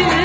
again.